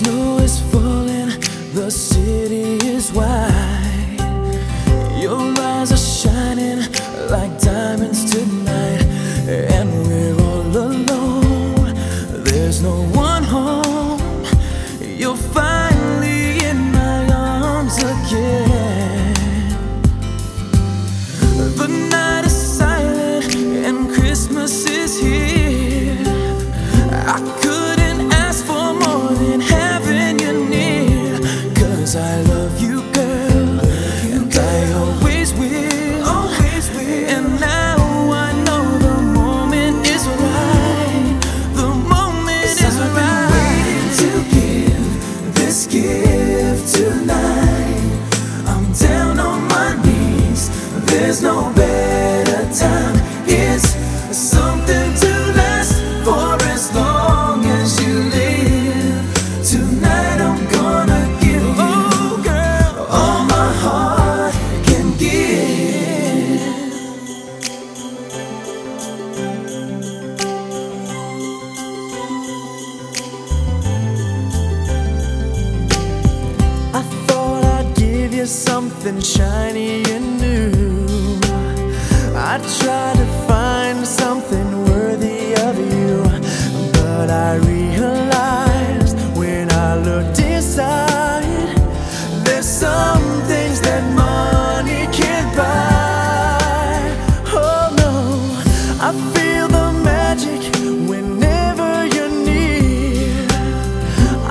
snow is falling, the city is wide. Your eyes are shining like diamonds tonight, and we're all alone. There's no one home. You'll find There's no better time. It's something to last for as long as you live. Tonight I'm gonna give you girl, all my heart can give. I thought I'd give you something shiny and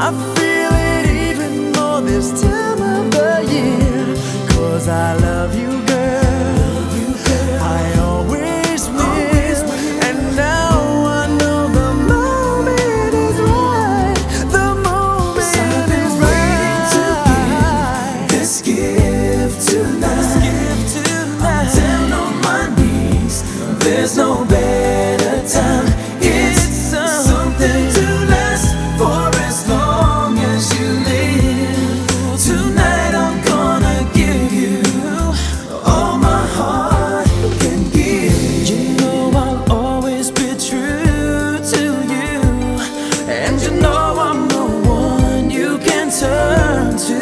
I feel it even more this time of the year. Cause I love you, girl. I always will. And now I know the moment is right. The moment is right. This gift tonight. I'm down on my knees. There's no better turn to.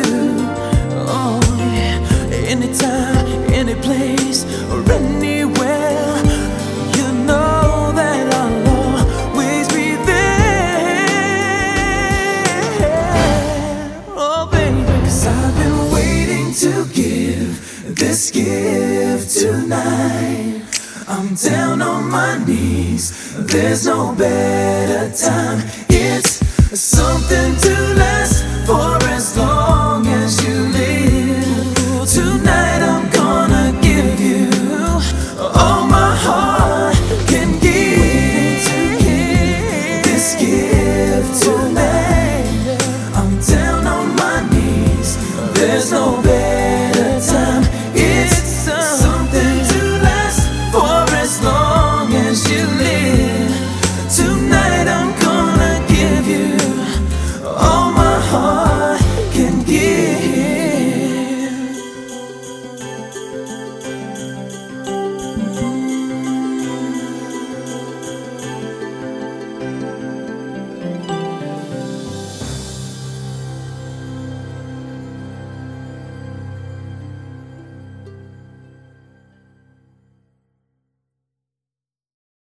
Oh yeah, anytime, any place, or anywhere. You know that I'll always be there. Oh, baby. Cause I've been waiting to give this gift tonight. I'm down on my knees. There's no better time. It's something to